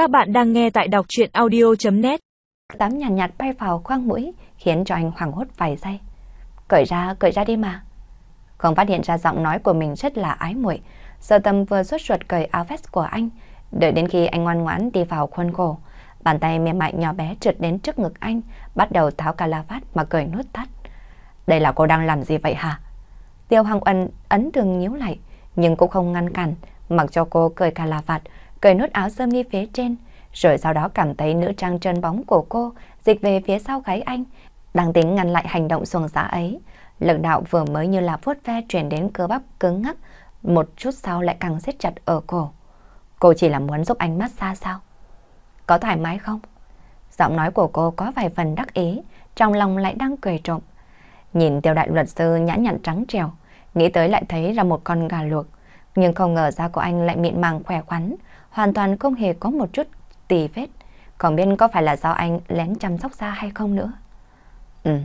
Các bạn đang nghe tại đọc chuyện audio.net Tám nhàn nhạt, nhạt bay vào khoang mũi khiến cho anh hoảng hốt vài giây. Cởi ra, cởi ra đi mà. Không phát hiện ra giọng nói của mình rất là ái muội. Sơ tâm vừa xuất ruột cởi áo vest của anh. Đợi đến khi anh ngoan ngoãn đi vào khuôn khổ. Bàn tay mềm mại nhỏ bé trượt đến trước ngực anh, bắt đầu tháo cà la vát mà cởi nút thắt. Đây là cô đang làm gì vậy hả? Tiêu Hằng Ân ấn đường nhíu lại, nhưng cũng không ngăn cản, mặc cho cô cởi cà la vạt, cởi nút áo sơ mi phía trên, rồi sau đó cảm thấy nữ trang chân bóng của cô dịch về phía sau gáy anh, đang tính ngăn lại hành động xuồng xã ấy. Lực đạo vừa mới như là vuốt ve truyền đến cơ bắp cứng ngắc, một chút sau lại càng siết chặt ở cổ. Cô chỉ là muốn giúp anh massage sao? Có thoải mái không? Giọng nói của cô có vài phần đắc ý, trong lòng lại đang cười trộm. Nhìn tiêu đại luật sư nhã nhặn trắng trèo, nghĩ tới lại thấy là một con gà luộc. Nhưng không ngờ da của anh lại mịn màng khỏe khoắn, hoàn toàn không hề có một chút tì vết. còn biết có phải là do anh lén chăm sóc xa hay không nữa. Ừ,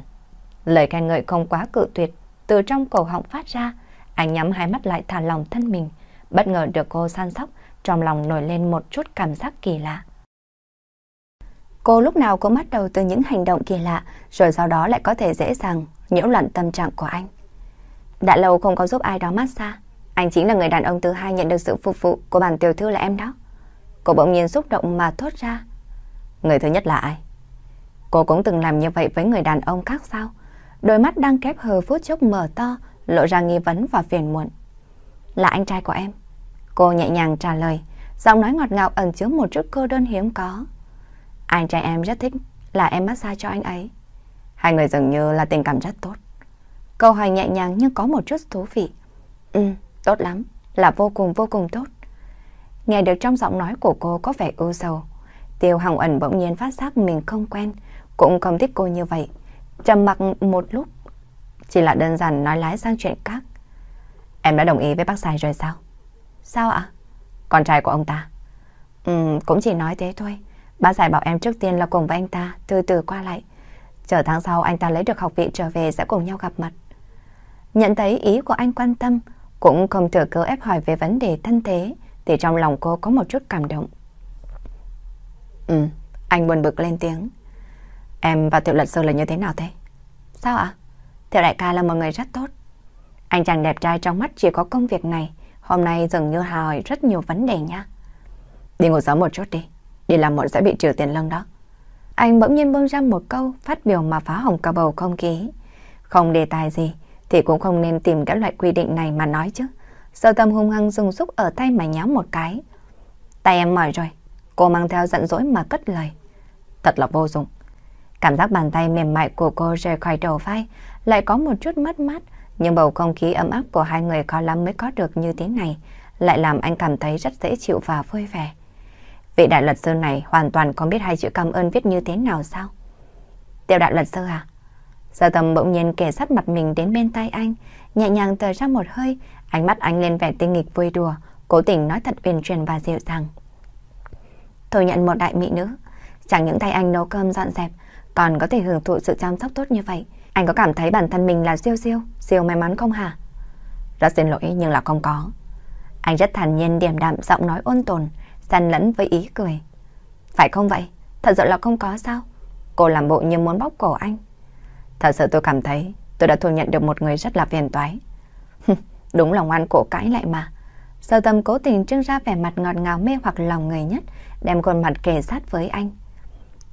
lời khen ngợi không quá cự tuyệt, từ trong cổ họng phát ra, anh nhắm hai mắt lại thả lòng thân mình, bất ngờ được cô san sóc, trong lòng nổi lên một chút cảm giác kỳ lạ. Cô lúc nào cũng bắt đầu từ những hành động kỳ lạ, rồi sau đó lại có thể dễ dàng nhiễu loạn tâm trạng của anh. Đã lâu không có giúp ai đó massage, anh chính là người đàn ông thứ hai nhận được sự phục vụ của bản tiểu thư là em đó. Cô bỗng nhiên xúc động mà thốt ra. Người thứ nhất là ai? Cô cũng từng làm như vậy với người đàn ông khác sao? Đôi mắt đang kép hờ phút chốc mở to, lộ ra nghi vấn và phiền muộn. Là anh trai của em. Cô nhẹ nhàng trả lời, giọng nói ngọt ngào ẩn chứa một chút cô đơn hiếm có. Anh trai em rất thích là em massage cho anh ấy. Hai người dường như là tình cảm rất tốt. Câu hỏi nhẹ nhàng nhưng có một chút thú vị. Ừ, tốt lắm, là vô cùng vô cùng tốt. Nghe được trong giọng nói của cô có vẻ ưu sầu. Tiêu Hằng ẩn bỗng nhiên phát giác mình không quen, cũng không thích cô như vậy. Trầm mặc một lúc, chỉ là đơn giản nói lái sang chuyện khác. Em đã đồng ý với bác Sài rồi sao? Sao ạ? Con trai của ông ta. Ừ, cũng chỉ nói thế thôi. Bác Sài bảo em trước tiên là cùng với anh ta, từ từ qua lại. Chờ tháng sau anh ta lấy được học vị trở về sẽ cùng nhau gặp mặt. Nhận thấy ý của anh quan tâm, cũng không thừa cơ ép hỏi về vấn đề thân thế, thì trong lòng cô có một chút cảm động. Ừ, anh buồn bực lên tiếng. Em và Tiểu Lật Sư là như thế nào thế? Sao ạ? Tiểu đại ca là một người rất tốt. Anh chàng đẹp trai trong mắt chỉ có công việc này, hôm nay dường như hỏi rất nhiều vấn đề nha. Đi ngủ sớm một chút đi, đi làm muộn sẽ bị trừ tiền lương đó. Anh bỗng nhiên bưng ra một câu phát biểu mà phá hỏng cả bầu không khí. Không đề tài gì thì cũng không nên tìm các loại quy định này mà nói chứ. Sở tâm hung hăng dùng xúc ở tay mà nhéo một cái. Tay em mỏi rồi. Cô mang theo giận dỗi mà cất lời. Thật là vô dụng. Cảm giác bàn tay mềm mại của cô rời khỏi đầu vai, lại có một chút mất mát. Nhưng bầu không khí ấm áp của hai người khó lắm mới có được như thế này. Lại làm anh cảm thấy rất dễ chịu và vui vẻ. Vị đại luật sư này hoàn toàn không biết hai chữ cảm ơn viết như thế nào sao? tiểu đại luật sư à? Sơ tâm bỗng nhiên kể sát mặt mình đến bên tay anh, nhẹ nhàng thở ra một hơi, ánh mắt anh lên vẻ tinh nghịch vui đùa, cố tình nói thật uyển chuyển và dịu dàng. Tôi nhận một đại mỹ nữ, chẳng những tay anh nấu cơm dọn dẹp, còn có thể hưởng thụ sự chăm sóc tốt như vậy. Anh có cảm thấy bản thân mình là siêu siêu, siêu may mắn không hả? Rất xin lỗi nhưng là không có. Anh rất thản nhiên điềm đạm giọng nói ôn tồn, xen lẫn với ý cười. Phải không vậy? Thật sự là không có sao? Cô làm bộ như muốn bóc cổ anh. Thật sự tôi cảm thấy tôi đã thu nhận được một người rất là phiền toái. Đúng là ngoan cổ cãi lại mà. Sở tâm cố tình trưng ra vẻ mặt ngọt ngào mê hoặc lòng người nhất, đem khuôn mặt kề sát với anh.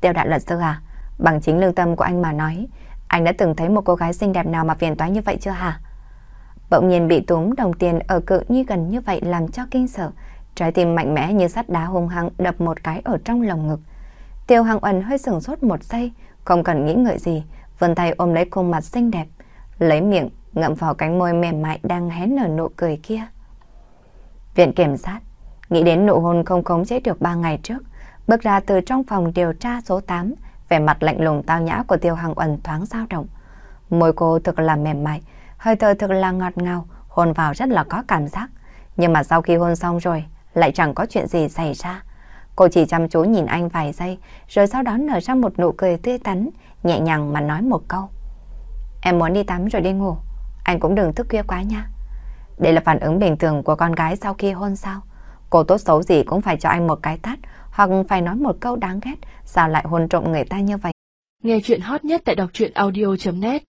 Tiêu đại luật sư à, bằng chính lương tâm của anh mà nói, anh đã từng thấy một cô gái xinh đẹp nào mà phiền toái như vậy chưa hả? Bỗng nhiên bị túm đồng tiền ở cự như gần như vậy làm cho kinh sợ, trái tim mạnh mẽ như sắt đá hung hăng đập một cái ở trong lồng ngực. Tiêu Hằng Ẩn hơi sừng sốt một giây, không cần nghĩ ngợi gì, vươn tay ôm lấy khuôn mặt xinh đẹp, lấy miệng ngậm vào cánh môi mềm mại đang hé nở nụ cười kia. Viện kiểm sát nghĩ đến nụ hôn không khống chế được ba ngày trước, bước ra từ trong phòng điều tra số 8, vẻ mặt lạnh lùng tao nhã của Tiêu Hằng Ẩn thoáng dao động. Môi cô thực là mềm mại, hơi thở thực là ngọt ngào, hôn vào rất là có cảm giác. Nhưng mà sau khi hôn xong rồi, lại chẳng có chuyện gì xảy ra. Cô chỉ chăm chú nhìn anh vài giây, rồi sau đó nở ra một nụ cười tươi tắn, nhẹ nhàng mà nói một câu. Em muốn đi tắm rồi đi ngủ, anh cũng đừng thức khuya quá nha. Đây là phản ứng bình thường của con gái sau khi hôn sao. Cô tốt xấu gì cũng phải cho anh một cái tát, hoặc phải nói một câu đáng ghét, sao lại hôn trộm người ta như vậy. Nghe chuyện hot nhất tại đọc truyện audio.net